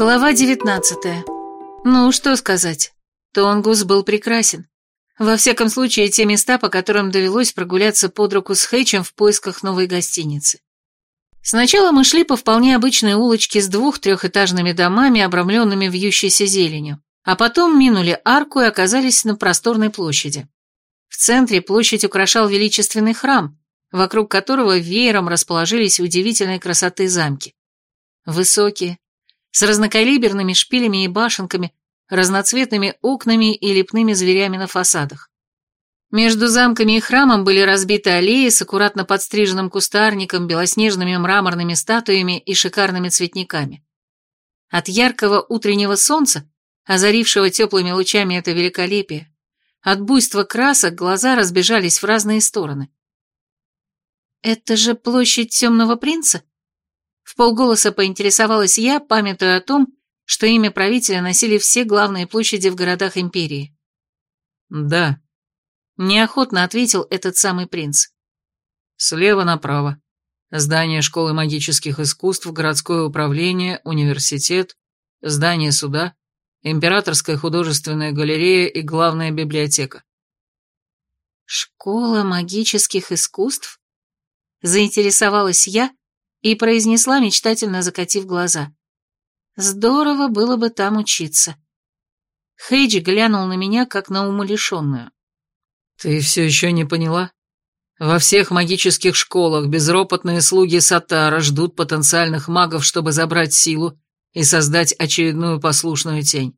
Глава девятнадцатая. Ну, что сказать. Тонгус был прекрасен. Во всяком случае, те места, по которым довелось прогуляться под руку с Хэчем в поисках новой гостиницы. Сначала мы шли по вполне обычной улочке с двух-трехэтажными домами, обрамленными вьющейся зеленью, а потом минули арку и оказались на просторной площади. В центре площадь украшал величественный храм, вокруг которого веером расположились удивительной красоты замки. Высокие, с разнокалиберными шпилями и башенками, разноцветными окнами и лепными зверями на фасадах. Между замками и храмом были разбиты аллеи с аккуратно подстриженным кустарником, белоснежными мраморными статуями и шикарными цветниками. От яркого утреннего солнца, озарившего теплыми лучами это великолепие, от буйства красок глаза разбежались в разные стороны. «Это же площадь Темного Принца?» В полголоса поинтересовалась я, памятуя о том, что имя правителя носили все главные площади в городах империи. «Да», — неохотно ответил этот самый принц. «Слева направо. Здание школы магических искусств, городское управление, университет, здание суда, императорская художественная галерея и главная библиотека». «Школа магических искусств?» Заинтересовалась я, и произнесла, мечтательно закатив глаза. «Здорово было бы там учиться». Хейджи глянул на меня, как на умалишенную. «Ты все еще не поняла? Во всех магических школах безропотные слуги Сатара ждут потенциальных магов, чтобы забрать силу и создать очередную послушную тень.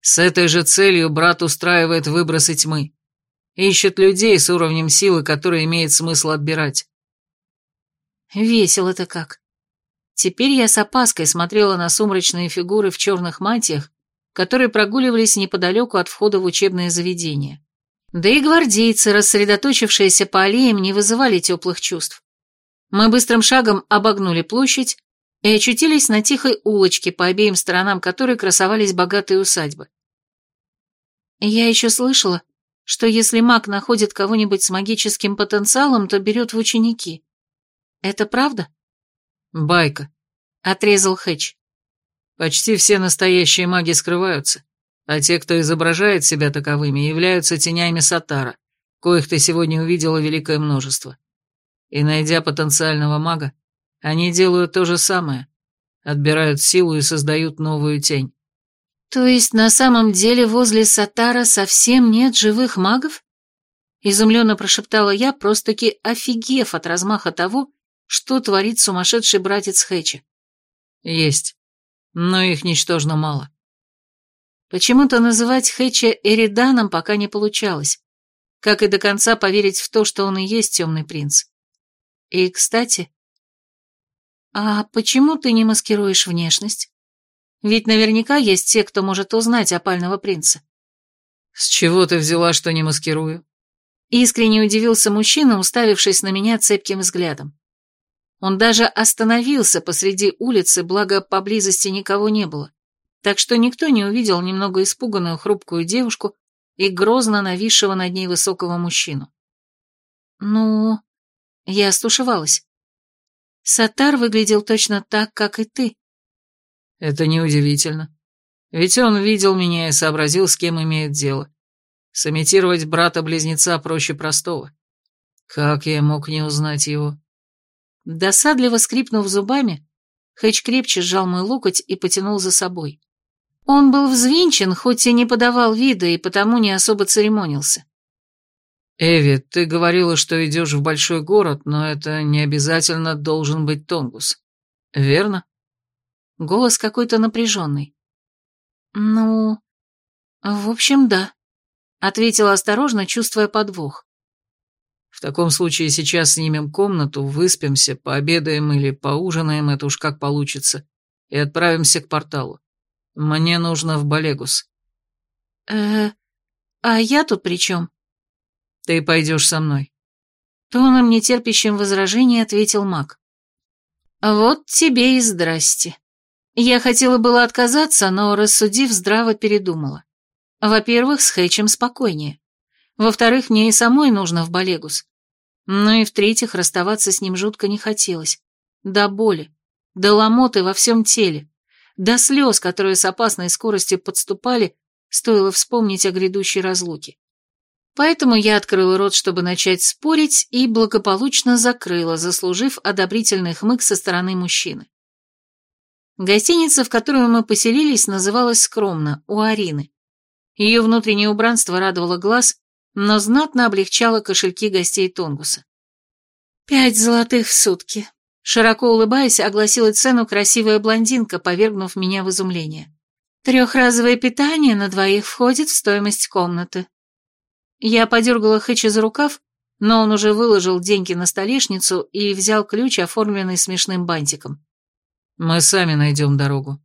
С этой же целью брат устраивает выбросы тьмы. Ищет людей с уровнем силы, который имеет смысл отбирать. Весело-то как. Теперь я с опаской смотрела на сумрачные фигуры в черных мантиях, которые прогуливались неподалеку от входа в учебное заведение. Да и гвардейцы, рассредоточившиеся по аллеям, не вызывали теплых чувств. Мы быстрым шагом обогнули площадь и очутились на тихой улочке, по обеим сторонам которой красовались богатые усадьбы. Я еще слышала, что если маг находит кого-нибудь с магическим потенциалом, то берет в ученики. «Это правда?» «Байка», — отрезал Хэтч. «Почти все настоящие маги скрываются, а те, кто изображает себя таковыми, являются тенями Сатара, коих ты сегодня увидела великое множество. И найдя потенциального мага, они делают то же самое, отбирают силу и создают новую тень». «То есть на самом деле возле Сатара совсем нет живых магов?» Изумленно прошептала я, просто-таки офигев от размаха того, что творит сумасшедший братец Хэча. Есть, но их ничтожно мало. Почему-то называть Хэча Эриданом пока не получалось, как и до конца поверить в то, что он и есть темный принц. И, кстати... А почему ты не маскируешь внешность? Ведь наверняка есть те, кто может узнать опального принца. С чего ты взяла, что не маскирую? Искренне удивился мужчина, уставившись на меня цепким взглядом. Он даже остановился посреди улицы, благо поблизости никого не было, так что никто не увидел немного испуганную хрупкую девушку и грозно нависшего над ней высокого мужчину. «Ну...» Я стушевалась. Сатар выглядел точно так, как и ты. Это неудивительно. Ведь он видел меня и сообразил, с кем имеет дело. Сымитировать брата-близнеца проще простого. Как я мог не узнать его? Досадливо скрипнув зубами, Хэч крепче сжал мой локоть и потянул за собой. Он был взвинчен, хоть и не подавал вида, и потому не особо церемонился. «Эви, ты говорила, что идешь в большой город, но это не обязательно должен быть Тонгус. Верно?» Голос какой-то напряженный. «Ну, в общем, да», — ответила осторожно, чувствуя подвох. В таком случае сейчас снимем комнату, выспимся, пообедаем или поужинаем, это уж как получится, и отправимся к порталу. Мне нужно в Балегус. э а я тут при чем? Ты пойдешь со мной. Тоном нетерпящим возражений ответил маг. Вот тебе и здрасте. Я хотела было отказаться, но, рассудив, здраво передумала. Во-первых, с Хэчем спокойнее. Во-вторых, мне и самой нужно в Балегус. Ну и в-третьих, расставаться с ним жутко не хотелось. До боли, до ломоты во всем теле, до слез, которые с опасной скоростью подступали, стоило вспомнить о грядущей разлуке. Поэтому я открыла рот, чтобы начать спорить, и благополучно закрыла, заслужив одобрительный хмык со стороны мужчины. Гостиница, в которую мы поселились, называлась скромно, у Арины. Ее внутреннее убранство радовало глаз, но знатно облегчало кошельки гостей Тонгуса. «Пять золотых в сутки», — широко улыбаясь, огласила цену красивая блондинка, повергнув меня в изумление. «Трехразовое питание на двоих входит в стоимость комнаты». Я подергала Хэтча за рукав, но он уже выложил деньги на столешницу и взял ключ, оформленный смешным бантиком. «Мы сами найдем дорогу»,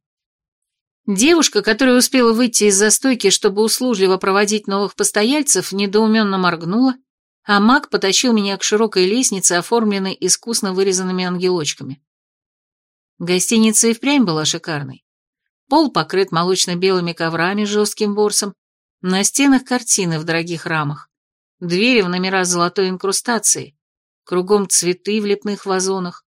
Девушка, которая успела выйти из застойки, чтобы услужливо проводить новых постояльцев, недоуменно моргнула, а маг потащил меня к широкой лестнице, оформленной искусно вырезанными ангелочками. Гостиница и впрямь была шикарной. Пол покрыт молочно-белыми коврами с жестким ворсом, на стенах картины в дорогих рамах, двери в номера золотой инкрустацией, кругом цветы в лепных вазонах.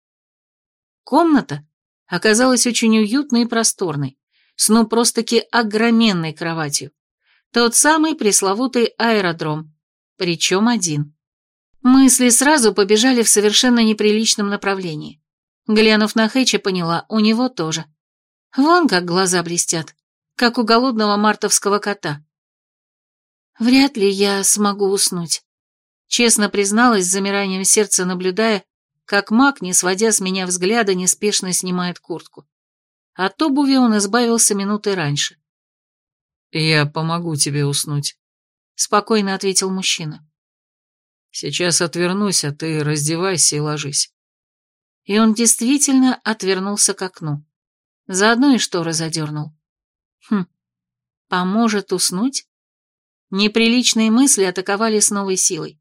Комната оказалась очень уютной и просторной, с ну просто-таки огроменной кроватью. Тот самый пресловутый аэродром, причем один. Мысли сразу побежали в совершенно неприличном направлении. Глянув на Хэча, поняла, у него тоже. Вон как глаза блестят, как у голодного мартовского кота. Вряд ли я смогу уснуть. Честно призналась с замиранием сердца, наблюдая, как маг, не сводя с меня взгляда, неспешно снимает куртку. От обуви он избавился минутой раньше. «Я помогу тебе уснуть», — спокойно ответил мужчина. «Сейчас отвернусь, а ты раздевайся и ложись». И он действительно отвернулся к окну. Заодно и шторы задернул. Хм, поможет уснуть? Неприличные мысли атаковали с новой силой.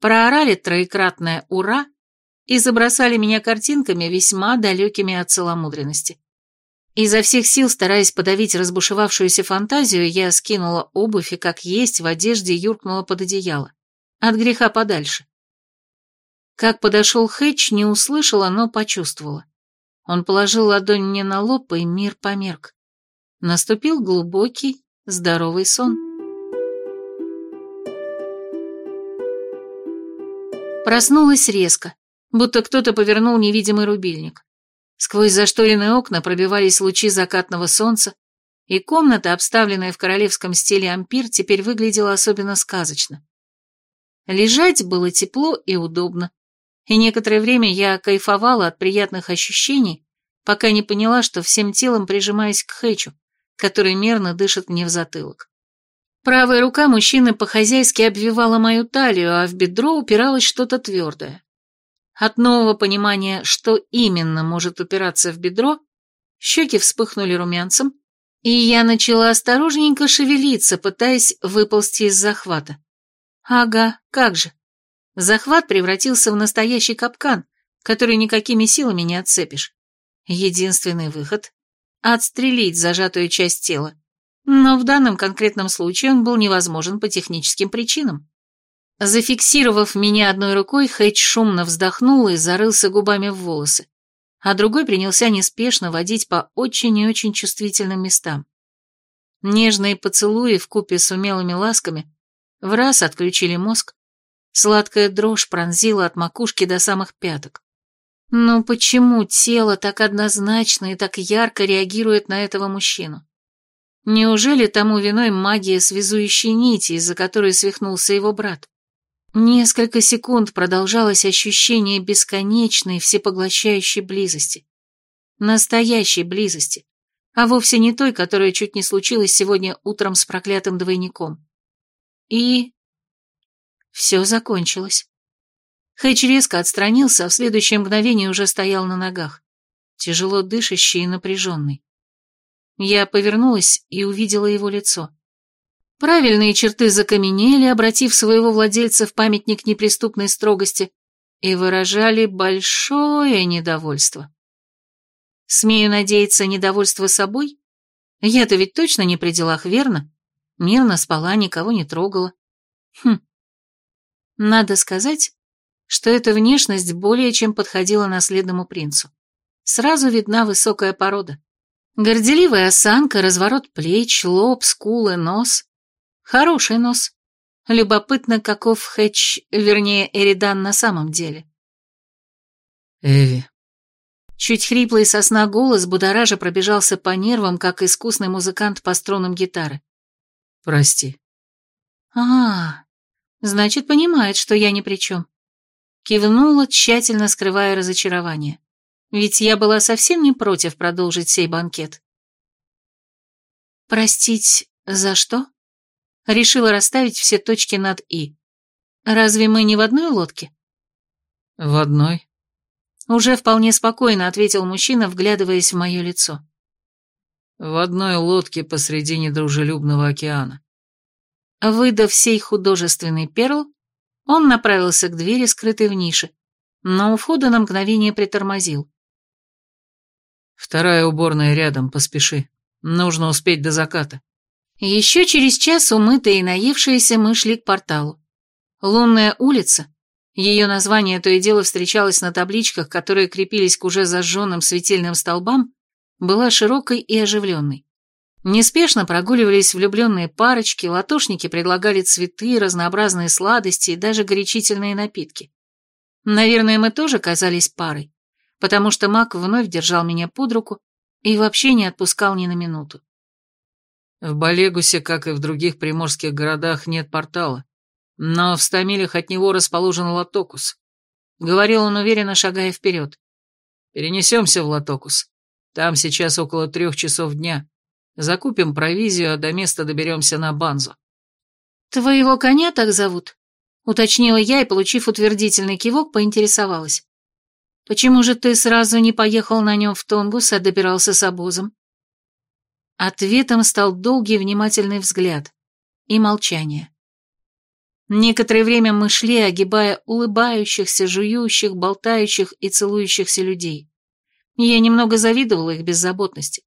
Проорали троекратное «Ура!» и забросали меня картинками, весьма далекими от целомудренности. Изо всех сил, стараясь подавить разбушевавшуюся фантазию, я скинула обувь и, как есть, в одежде юркнула под одеяло. От греха подальше. Как подошел Хэтч, не услышала, но почувствовала. Он положил ладонь мне на лоб, и мир померк. Наступил глубокий, здоровый сон. Проснулась резко, будто кто-то повернул невидимый рубильник. Сквозь зашторенные окна пробивались лучи закатного солнца, и комната, обставленная в королевском стиле ампир, теперь выглядела особенно сказочно. Лежать было тепло и удобно, и некоторое время я кайфовала от приятных ощущений, пока не поняла, что всем телом прижимаюсь к Хэчу, который мерно дышит мне в затылок. Правая рука мужчины по-хозяйски обвивала мою талию, а в бедро упиралось что-то твердое. От нового понимания, что именно может упираться в бедро, щеки вспыхнули румянцем, и я начала осторожненько шевелиться, пытаясь выползти из захвата. Ага, как же. Захват превратился в настоящий капкан, который никакими силами не отцепишь. Единственный выход — отстрелить зажатую часть тела. Но в данном конкретном случае он был невозможен по техническим причинам. Зафиксировав меня одной рукой, Хэтч шумно вздохнул и зарылся губами в волосы, а другой принялся неспешно водить по очень и очень чувствительным местам. Нежные поцелуи в купе с умелыми ласками в раз отключили мозг, сладкая дрожь пронзила от макушки до самых пяток. Но почему тело так однозначно и так ярко реагирует на этого мужчину? Неужели тому виной магия связующей нити, из-за которой свихнулся его брат? Несколько секунд продолжалось ощущение бесконечной, всепоглощающей близости. Настоящей близости, а вовсе не той, которая чуть не случилась сегодня утром с проклятым двойником. И... Все закончилось. Хэч резко отстранился, а в следующее мгновение уже стоял на ногах, тяжело дышащий и напряженный. Я повернулась и увидела его лицо. Правильные черты закаменели, обратив своего владельца в памятник неприступной строгости, и выражали большое недовольство. Смею надеяться, недовольство собой? Я-то ведь точно не при делах, верно? Мирно спала, никого не трогала. Хм. Надо сказать, что эта внешность более чем подходила наследному принцу. Сразу видна высокая порода. Горделивая осанка, разворот плеч, лоб, скулы, нос. Хороший нос. Любопытно, каков Хэтч, вернее, Эридан на самом деле. Эви. Чуть хриплый сосна голос будоража пробежался по нервам, как искусный музыкант по струнам гитары. Прости. А, значит, понимает, что я ни при чем. Кивнула, тщательно скрывая разочарование. Ведь я была совсем не против продолжить сей банкет. Простить за что? Решила расставить все точки над «и». Разве мы не в одной лодке? В одной. Уже вполне спокойно ответил мужчина, вглядываясь в мое лицо. В одной лодке посреди недружелюбного океана. Выдав сей художественный перл, он направился к двери, скрытой в нише, но у входа на мгновение притормозил. «Вторая уборная рядом, поспеши. Нужно успеть до заката». Еще через час, умытые и наевшиеся, мы шли к порталу. Лунная улица, ее название то и дело встречалось на табличках, которые крепились к уже зажженным светильным столбам, была широкой и оживленной. Неспешно прогуливались влюбленные парочки, латошники предлагали цветы, разнообразные сладости и даже горячительные напитки. Наверное, мы тоже казались парой, потому что маг вновь держал меня под руку и вообще не отпускал ни на минуту. В Балегусе, как и в других приморских городах, нет портала, но в ста от него расположен Латокус. Говорил он уверенно, шагая вперед. Перенесемся в Латокус. Там сейчас около трех часов дня. Закупим провизию, а до места доберемся на Банзу. «Твоего коня так зовут?» Уточнила я и, получив утвердительный кивок, поинтересовалась. «Почему же ты сразу не поехал на нем в Тонгус, а добирался с обозом?» Ответом стал долгий внимательный взгляд и молчание. Некоторое время мы шли, огибая улыбающихся, жующих, болтающих и целующихся людей. Я немного завидовала их беззаботности.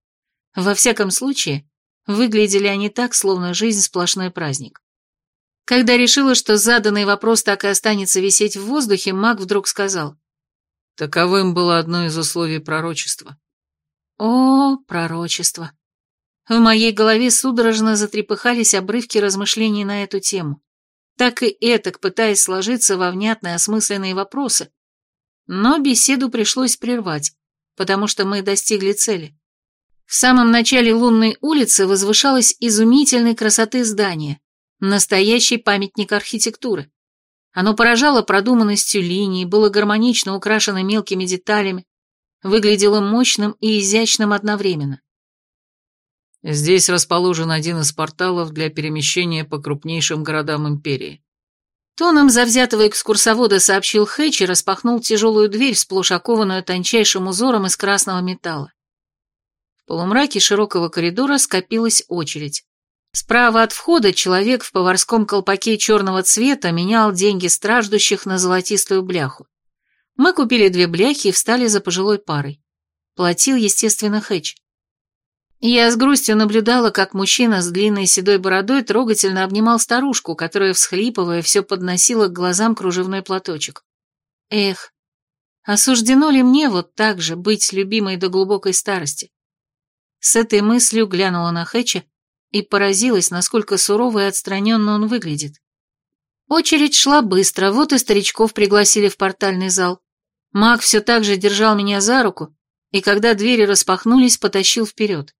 Во всяком случае, выглядели они так, словно жизнь сплошной праздник. Когда решила, что заданный вопрос так и останется висеть в воздухе, маг вдруг сказал. Таковым было одно из условий пророчества. О, пророчество. В моей голове судорожно затрепыхались обрывки размышлений на эту тему так и этак пытаясь сложиться во внятные осмысленные вопросы. Но беседу пришлось прервать, потому что мы достигли цели. В самом начале лунной улицы возвышалось изумительной красоты здание, настоящий памятник архитектуры. Оно поражало продуманностью линий, было гармонично украшено мелкими деталями, выглядело мощным и изящным одновременно. Здесь расположен один из порталов для перемещения по крупнейшим городам Империи. Тоном завзятого экскурсовода сообщил Хэтч и распахнул тяжелую дверь, сплошь окованную тончайшим узором из красного металла. В полумраке широкого коридора скопилась очередь. Справа от входа человек в поварском колпаке черного цвета менял деньги страждущих на золотистую бляху. Мы купили две бляхи и встали за пожилой парой. Платил, естественно, Хэтч. Я с грустью наблюдала, как мужчина с длинной седой бородой трогательно обнимал старушку, которая, всхлипывая, все подносила к глазам кружевной платочек. Эх, осуждено ли мне вот так же быть любимой до глубокой старости? С этой мыслью глянула на Хэтча и поразилась, насколько сурово и отстраненно он выглядит. Очередь шла быстро, вот и старичков пригласили в портальный зал. Маг все так же держал меня за руку, и когда двери распахнулись, потащил вперед.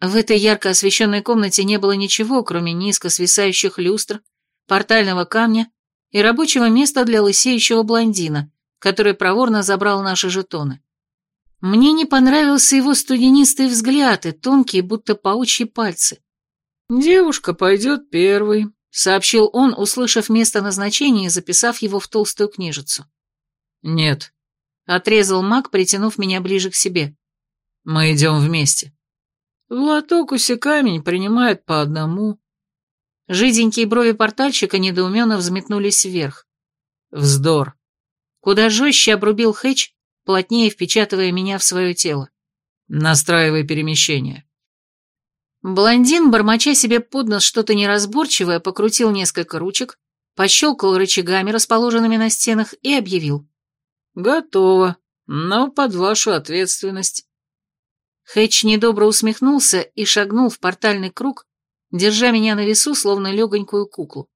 В этой ярко освещенной комнате не было ничего, кроме низко свисающих люстр, портального камня и рабочего места для лысеющего блондина, который проворно забрал наши жетоны. Мне не понравился его студенистый взгляд и тонкие, будто паучьи пальцы. «Девушка пойдет первой», — сообщил он, услышав место назначения и записав его в толстую книжицу. «Нет», — отрезал маг, притянув меня ближе к себе. «Мы идем вместе». В Латокусе камень принимает по одному. Жиденькие брови портальщика недоуменно взметнулись вверх. Вздор. Куда жестче обрубил Хэтч, плотнее впечатывая меня в свое тело. Настраивай перемещение. Блондин, бормоча себе под нос что-то неразборчивое, покрутил несколько ручек, пощелкал рычагами, расположенными на стенах, и объявил. «Готово, но под вашу ответственность». Хэтч недобро усмехнулся и шагнул в портальный круг, держа меня на весу, словно легонькую куклу.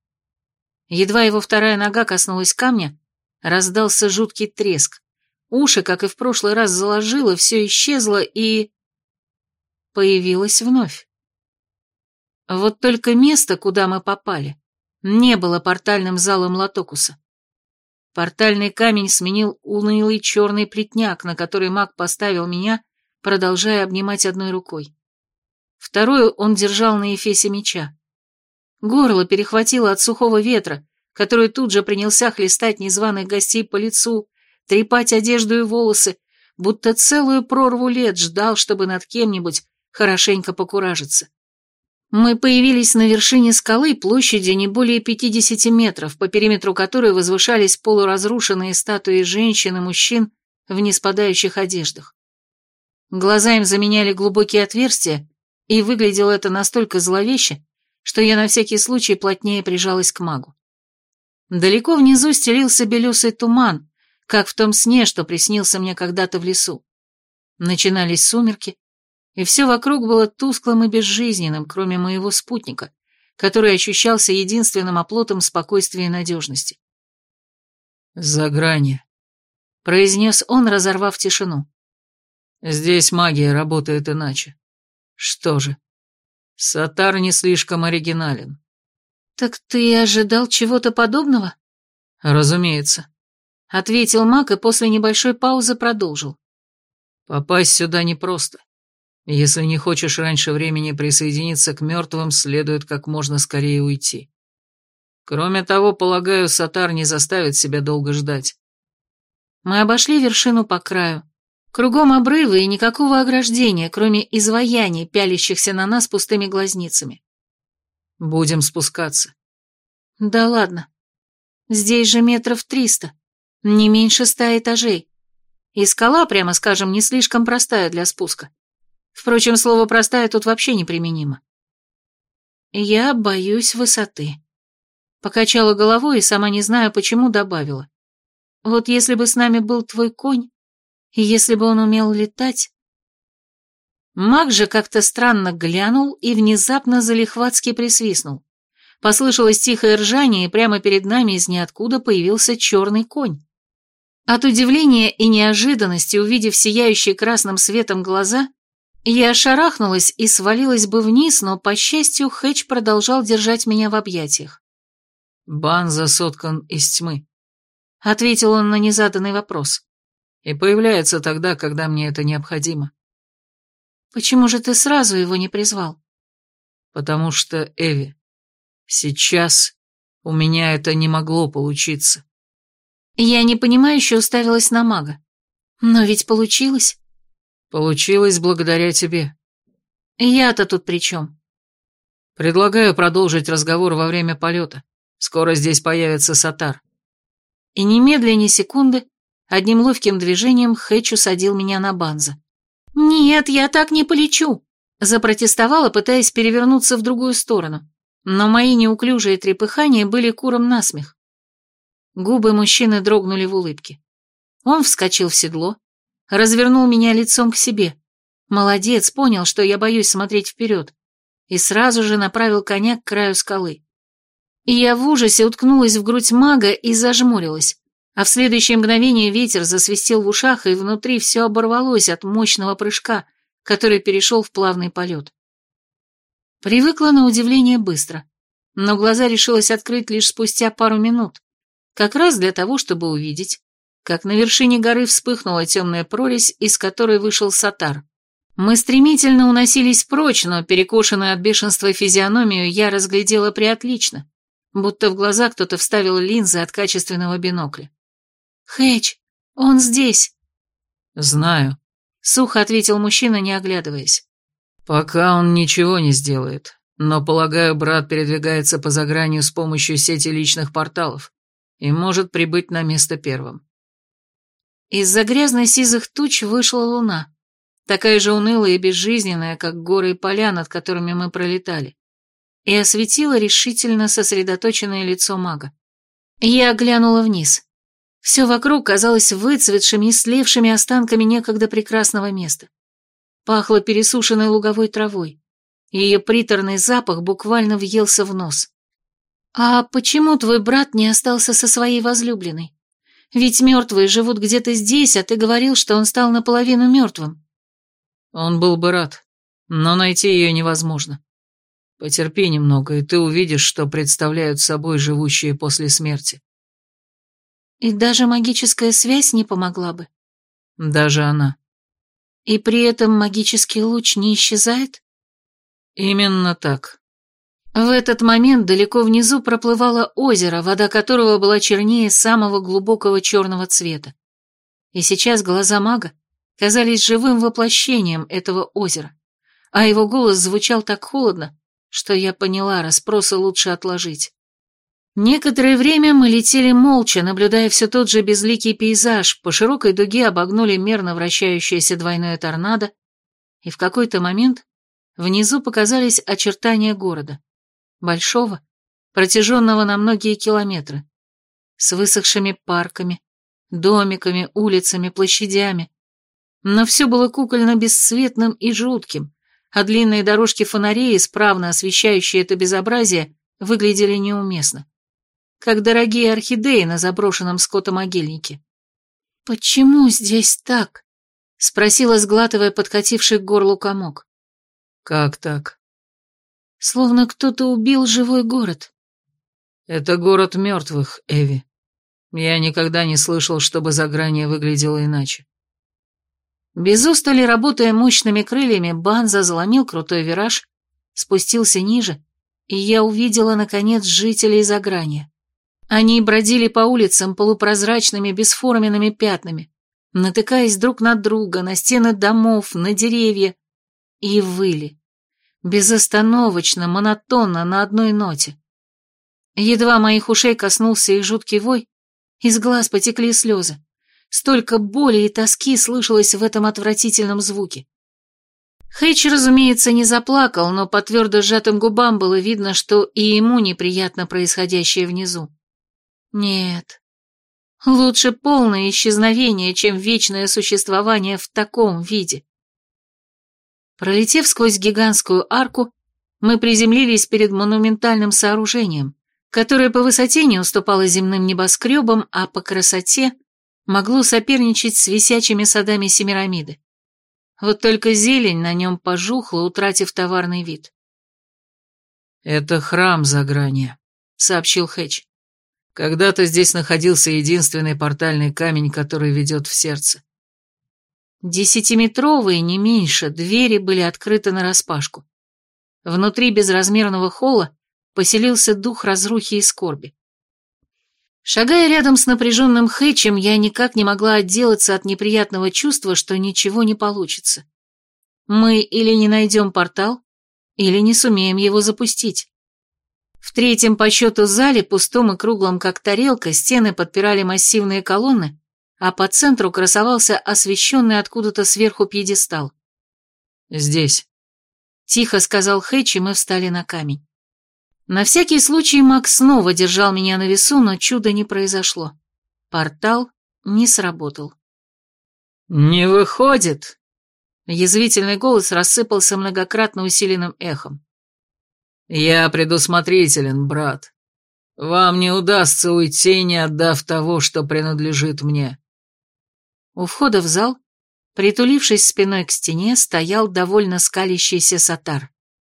Едва его вторая нога коснулась камня, раздался жуткий треск. Уши, как и в прошлый раз, заложило, все исчезло и... появилось вновь. Вот только место, куда мы попали, не было портальным залом Латокуса. Портальный камень сменил унылый черный плетняк, на который маг поставил меня, продолжая обнимать одной рукой. Вторую он держал на эфесе меча. Горло перехватило от сухого ветра, который тут же принялся хлестать незваных гостей по лицу, трепать одежду и волосы, будто целую прорву лет ждал, чтобы над кем-нибудь хорошенько покуражиться. Мы появились на вершине скалы площадью не более 50 метров, по периметру которой возвышались полуразрушенные статуи женщин и мужчин в неспадающих одеждах. Глаза им заменяли глубокие отверстия, и выглядело это настолько зловеще, что я на всякий случай плотнее прижалась к магу. Далеко внизу стелился белесый туман, как в том сне, что приснился мне когда-то в лесу. Начинались сумерки, и все вокруг было тусклым и безжизненным, кроме моего спутника, который ощущался единственным оплотом спокойствия и надежности. «За грани», — произнес он, разорвав тишину. «Здесь магия работает иначе. Что же, Сатар не слишком оригинален». «Так ты ожидал чего-то подобного?» «Разумеется», — ответил маг и после небольшой паузы продолжил. «Попасть сюда непросто. Если не хочешь раньше времени присоединиться к мертвым, следует как можно скорее уйти. Кроме того, полагаю, Сатар не заставит себя долго ждать. Мы обошли вершину по краю. Кругом обрывы и никакого ограждения, кроме изваяний, пялящихся на нас пустыми глазницами. Будем спускаться. Да ладно. Здесь же метров триста, не меньше ста этажей. И скала, прямо скажем, не слишком простая для спуска. Впрочем, слово «простая» тут вообще неприменимо. «Я боюсь высоты». Покачала головой и сама не знаю, почему добавила. «Вот если бы с нами был твой конь, и если бы он умел летать...» Маг же как-то странно глянул и внезапно залихватски присвистнул. Послышалось тихое ржание, и прямо перед нами из ниоткуда появился черный конь. От удивления и неожиданности, увидев сияющие красным светом глаза, я шарахнулась и свалилась бы вниз, но, по счастью, Хэтч продолжал держать меня в объятиях. «Банза соткан из тьмы», — ответил он на незаданный вопрос. «И появляется тогда, когда мне это необходимо». «Почему же ты сразу его не призвал?» «Потому что, Эви, сейчас у меня это не могло получиться». Я непонимающе уставилась на мага. «Но ведь получилось». Получилось благодаря тебе. Я-то тут при чем? Предлагаю продолжить разговор во время полета. Скоро здесь появится Сатар. И немедленно ни секунды, одним ловким движением Хэтч усадил меня на банза. «Нет, я так не полечу!» Запротестовала, пытаясь перевернуться в другую сторону. Но мои неуклюжие трепыхания были куром насмех. Губы мужчины дрогнули в улыбке. Он вскочил в седло, развернул меня лицом к себе. Молодец, понял, что я боюсь смотреть вперед, и сразу же направил коня к краю скалы. И я в ужасе уткнулась в грудь мага и зажмурилась, а в следующее мгновение ветер засвистел в ушах, и внутри все оборвалось от мощного прыжка, который перешел в плавный полет. Привыкла на удивление быстро, но глаза решилась открыть лишь спустя пару минут, как раз для того, чтобы увидеть, как на вершине горы вспыхнула темная прорезь, из которой вышел сатар. Мы стремительно уносились прочь, но перекошенную от бешенства физиономию я разглядела приотлично, будто в глаза кто-то вставил линзы от качественного бинокля. «Хэч, он здесь!» «Знаю», — сухо ответил мужчина, не оглядываясь. «Пока он ничего не сделает, но, полагаю, брат передвигается по загранию с помощью сети личных порталов и может прибыть на место первым. Из-за грязно-сизых туч вышла луна, такая же унылая и безжизненная, как горы и поля, над которыми мы пролетали, и осветила решительно сосредоточенное лицо мага. Я глянула вниз. Все вокруг казалось выцветшими и слевшими останками некогда прекрасного места. Пахло пересушенной луговой травой. Ее приторный запах буквально въелся в нос. «А почему твой брат не остался со своей возлюбленной? Ведь мертвые живут где-то здесь, а ты говорил, что он стал наполовину мертвым». Он был бы рад, но найти ее невозможно. Потерпи немного, и ты увидишь, что представляют собой живущие после смерти. И даже магическая связь не помогла бы? Даже она. И при этом магический луч не исчезает? Именно так. В этот момент далеко внизу проплывало озеро, вода которого была чернее самого глубокого черного цвета. И сейчас глаза мага казались живым воплощением этого озера, а его голос звучал так холодно, что я поняла, расспросы лучше отложить. Некоторое время мы летели молча, наблюдая все тот же безликий пейзаж, по широкой дуге обогнули мерно вращающееся двойное торнадо, и в какой-то момент внизу показались очертания города. Большого, протяженного на многие километры, с высохшими парками, домиками, улицами, площадями. Но все было кукольно-бесцветным и жутким, а длинные дорожки фонарей, исправно освещающие это безобразие, выглядели неуместно как дорогие орхидеи на заброшенном скотомогильнике. «Почему здесь так?» — спросила, сглатывая подкативший к горлу комок. «Как так?» «Словно кто-то убил живой город». «Это город мертвых, Эви. Я никогда не слышал, чтобы заграние выглядело иначе». Без устали, работая мощными крыльями, Банза заломил крутой вираж, спустился ниже, и я увидела, наконец, жителей заграния. Они бродили по улицам полупрозрачными бесформенными пятнами, натыкаясь друг на друга, на стены домов, на деревья, и выли. Безостановочно, монотонно, на одной ноте. Едва моих ушей коснулся их жуткий вой, из глаз потекли слезы. Столько боли и тоски слышалось в этом отвратительном звуке. Хейч, разумеется, не заплакал, но по твердо сжатым губам было видно, что и ему неприятно происходящее внизу. Нет. Лучше полное исчезновение, чем вечное существование в таком виде. Пролетев сквозь гигантскую арку, мы приземлились перед монументальным сооружением, которое по высоте не уступало земным небоскребам, а по красоте могло соперничать с висячими садами Семирамиды. Вот только зелень на нем пожухла, утратив товарный вид. «Это храм Заграния», — сообщил Хэтч. Когда-то здесь находился единственный портальный камень, который ведет в сердце. Десятиметровые, не меньше, двери были открыты нараспашку. Внутри безразмерного холла поселился дух разрухи и скорби. Шагая рядом с напряженным Хэтчем, я никак не могла отделаться от неприятного чувства, что ничего не получится. Мы или не найдем портал, или не сумеем его запустить. В третьем по счету зале, пустом и круглом как тарелка, стены подпирали массивные колонны, а по центру красовался освещенный откуда-то сверху пьедестал. «Здесь», — тихо сказал Хэтч, и мы встали на камень. На всякий случай Макс снова держал меня на весу, но чуда не произошло. Портал не сработал. «Не выходит!» Язвительный голос рассыпался многократно усиленным эхом. «Я предусмотрителен, брат. Вам не удастся уйти, не отдав того, что принадлежит мне». У входа в зал, притулившись спиной к стене, стоял довольно скалящийся сатар.